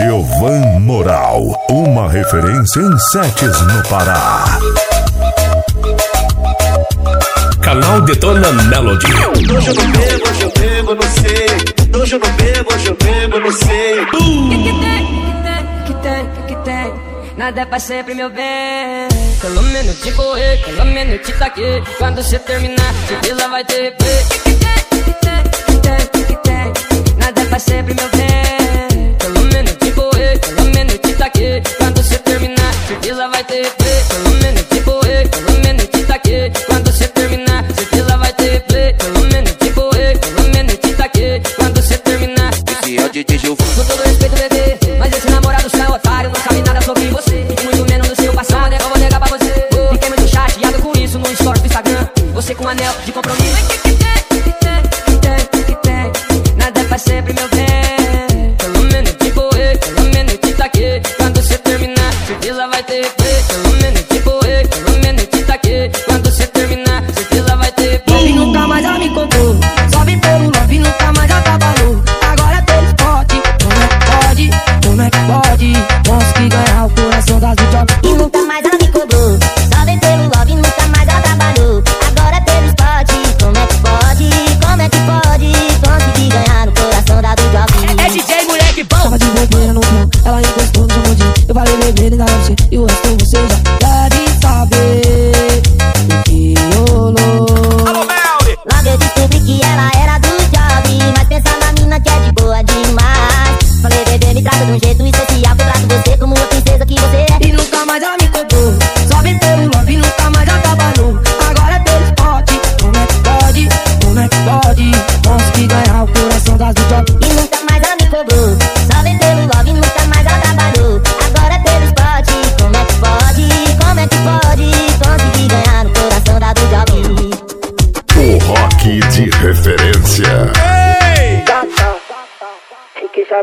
Giovan Moral, uma referência em sets no Pará. Canal Detona Melody. Hoje eu não bebo, hoje eu bebo, não sei. Hoje eu não bebo, hoje eu bebo, não sei. Que que tem, que tem, que tem, que tem? Nada é pra sempre, meu bem. Pelo menos te correr, pelo menos te taquei. Quando você terminar, certeza vai ter replay. Que que tem, que tem, que tem, que tem? Nada é pra sempre, meu bem. Certeza vai ter replay.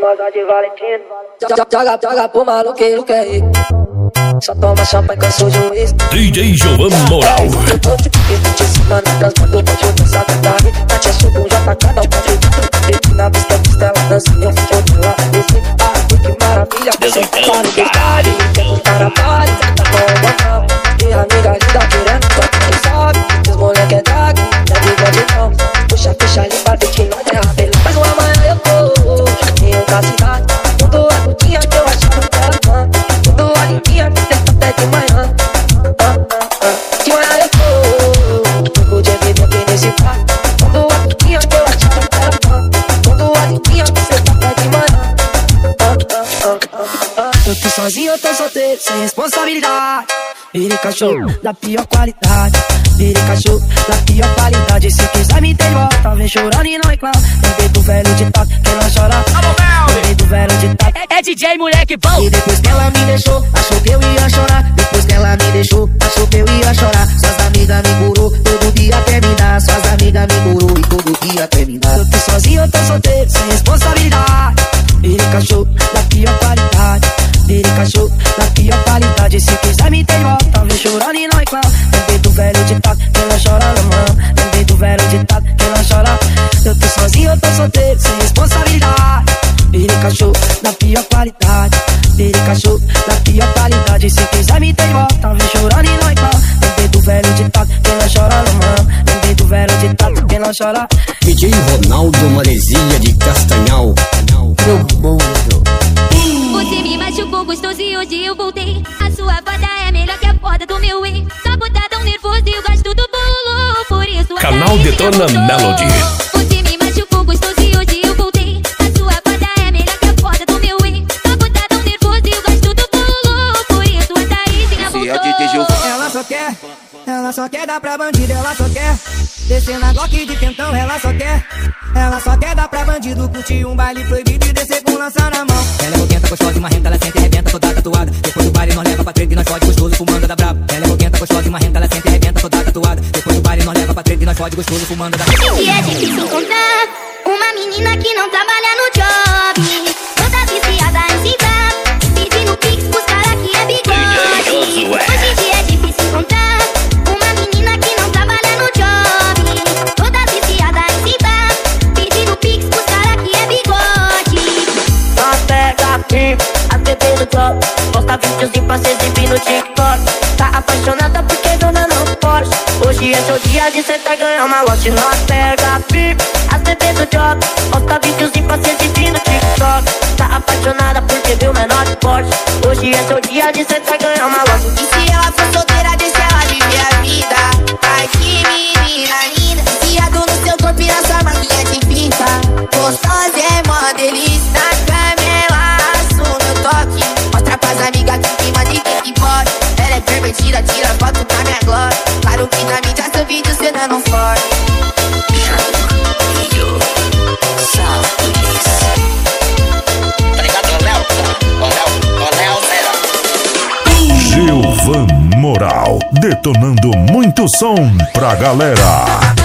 De Valentino. Joga, joga, pro maluqueiro que é ele. Só toma champanhe, cansou de juiz. DJ Giovan Moral. Na pista, pista, Cachorro da pior qualidade. Virei cachorro da pior qualidade. Se quiser me ter de volta, vem chorando e não reclama. Lembrei do velho ditado, quem não chora. Lembrei do velho ditado. É, DJ moleque bom. E depois que ela me deixou, achou que eu ia chorar. Depois que ela me deixou, achou que eu ia chorar. Suas amigas me curou, todo dia dar. Suas amigas me curou e todo dia dar. Eu tô sozinho, eu tô solteiro, sem responsabilidade. Virei cachorro da pior qualidade. Virei cachorro cachorro da pior qualidade. Se quiser me de volta, vem chorando e não reclama. Lembrei do velho ditado, quem não chora não mama. Lembrei do velho ditado, quem não chora. DJ Ronaldo Maresia de Castanhal. Meu mundo. Você me machucou gostoso e hoje eu voltei. A sua foda é melhor que a foda do meu ex. Só botar tão nervoso e eu gosto do bolo. Por isso a Canal Detona. Melody. De tentão, ela só quer, ela só quer dar pra bandido, curtir um baile proibido e descer com lança na mão. Ela é boquenta, gostosa, uma renta, ela sente arrebenta, toda tatuada. Depois do baile nós leva pra treta e nós fode gostoso, fumando da braba. Ela é boquenta, gostosa, uma renta, ela sente arrebenta, toda tatuada. Depois do baile nós leva pra treta e nós fode gostoso, fumando da braba. E é difícil encontrar uma menina que não trabalha no job. vídeozinho pra se no TikTok. Tá apaixonada porque dona não pode. Hoje é seu dia de cê tá ganhando uma lote Nós pega pipa, as bebês do job. Posta vídeozinho pra se no TikTok. Tá apaixonada porque viu menor de porte Hoje é seu dia de cê tá ganhando uma lote E se ela for tira, tira foto pra minha glória. Claro que na mídia seu vídeo cê não é não. Gilvan Moral, detonando muito som pra galera.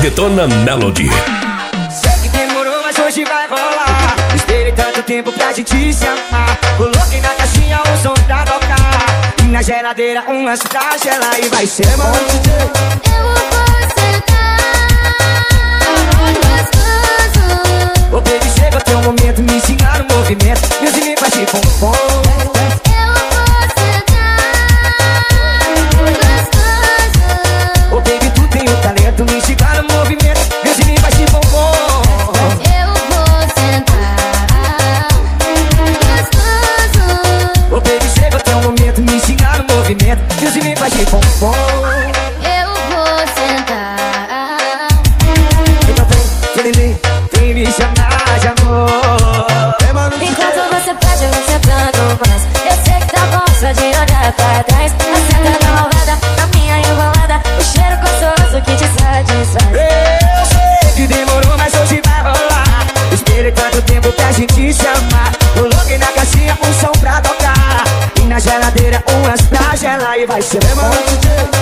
Detona Melody. Sei que demorou, mas hoje vai rolar. Esperei tanto tempo pra gente se amar. Coloquei na caixinha o som pra tocar. E na geladeira uma cidadela e vai ser bom. Eu vou sentar. O baby, chega até o momento, me ensinaram o movimento. E os me faz de pompom. Yeah.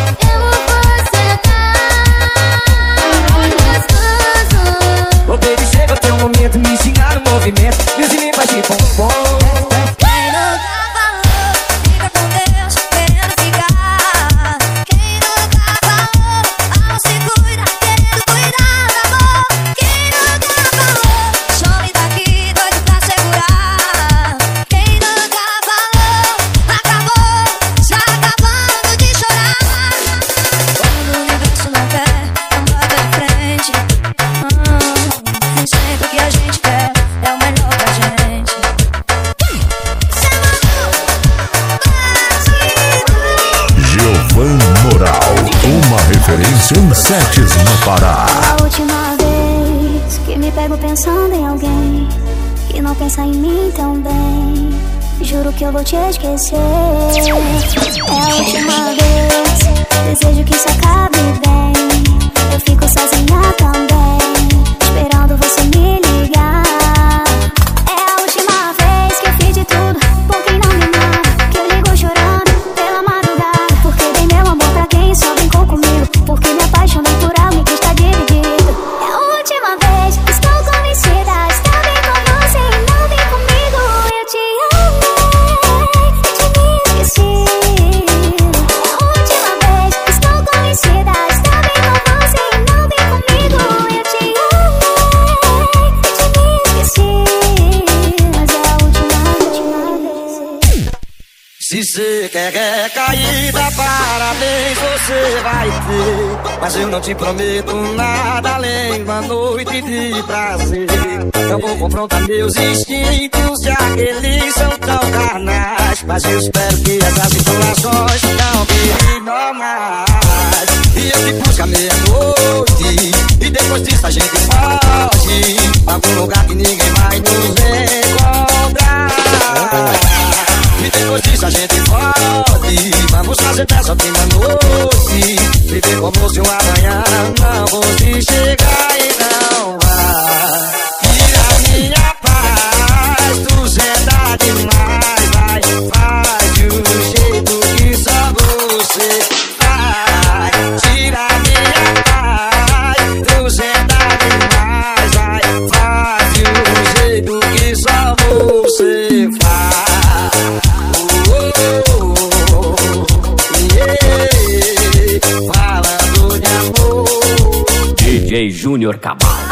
pensando em alguém que não pensa em mim tão bem, Juro que eu vou te esquecer. É a última vez. Desejo que isso acabe bem. Eu fico sozinha também. vai ter. Mas eu não te prometo nada além uma noite de prazer. Não vou confrontar meus instintos, já que eles são tão carnais. Mas eu espero que essas situações não virem normais. E eu te busco à meia-noite, e depois disso a gente foge. Algum lugar que ninguém vai nos encontrar. Se tem notícia a gente pode Vamos fazer dessa prima noite. Viver como se o amanhã não fosse chegar e não vá E a minha paz, tu é da demais. cabal.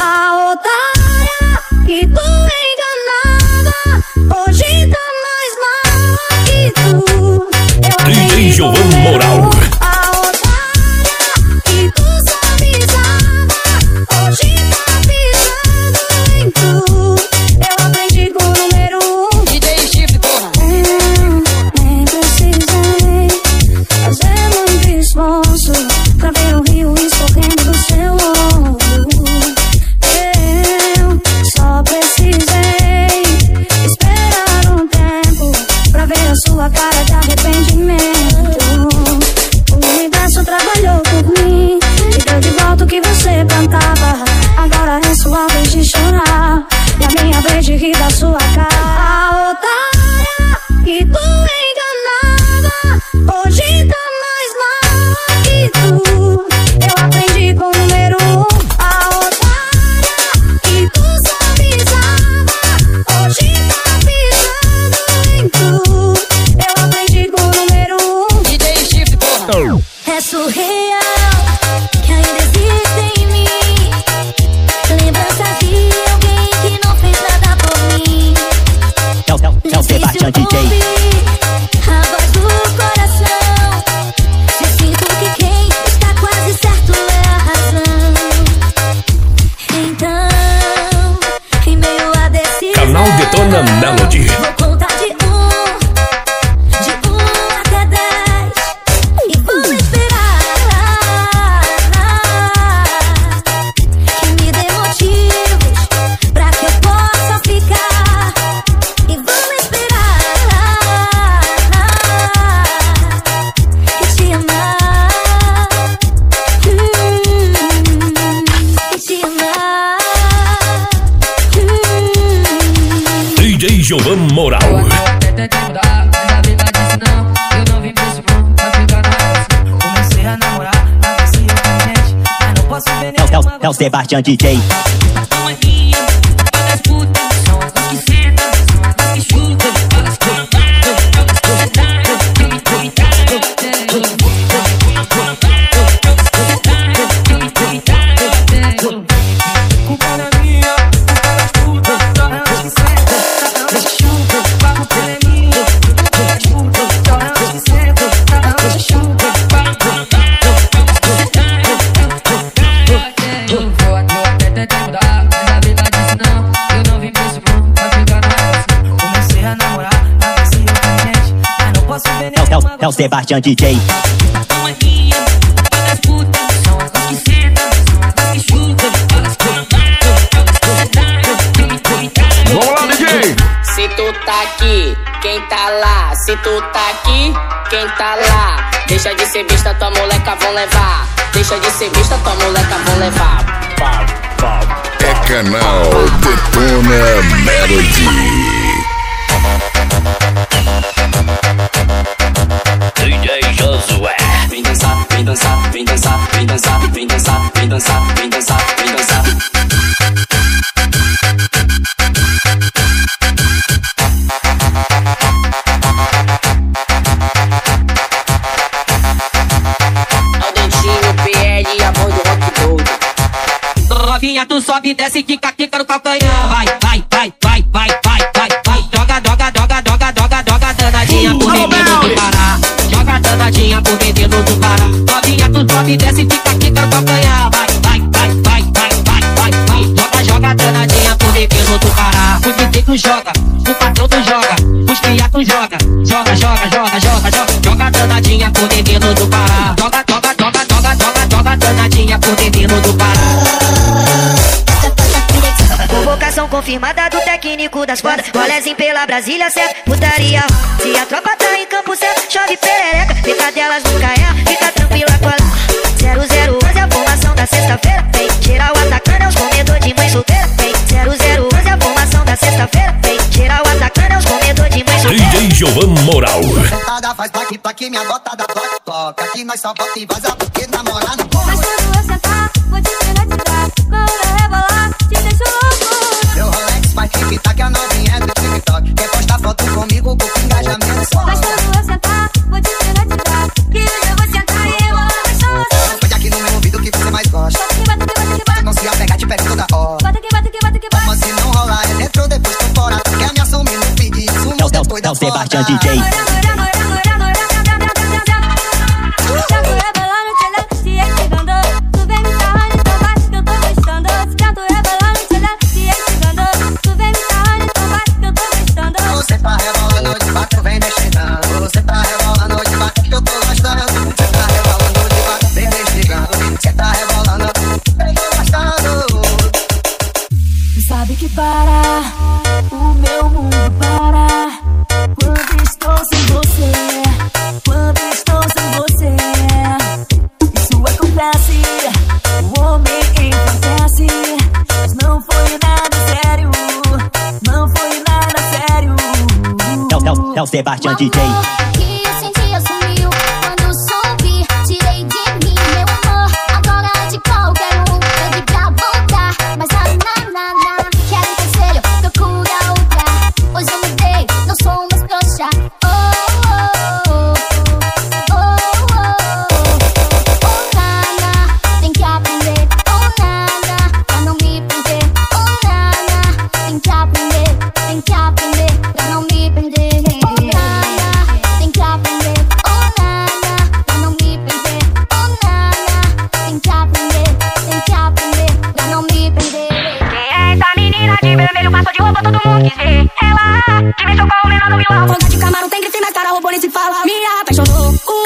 é o Sebastião DJ. é o Sebastião DJ. Vamos lá, DJ! Se tu tá aqui, quem tá lá? Se tu tá aqui, quem tá lá? Deixa de ser vista, tua moleca vão levar. Deixa de ser vista, tua moleca vão levar. É canal Detona Melody. DJ Josué. Vem dançar, vem dançar, vem dançar, vem dançar, vem dançar, vem dançar, vem dançar, vem dançar. Novinha, tu sobe, desce, quica, quica no calcanhar. viado joga, joga, joga, joga, joga, joga, joga danadinha pro menino do Pará. Joga, joga, joga, joga, joga, joga danadinha pro menino do Pará. Convocação confirmada do técnico das quadras. Golezinho pela Brasília, certo? Putaria. Se a tropa tá em campo, certo? Chove perereca. Fica delas nunca é, fica tranquila com a 001 é a formação da sexta-feira. Vem, o atacante é os João Moral. Nada faz plaque, plaque, minha bota da toca. Que nós só bota e vaza porque namorar não pode. Sebastian DJ.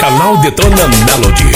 Canal Detona Melody.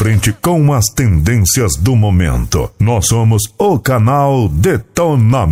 Frente com as tendências do momento. Nós somos o canal Detonamento.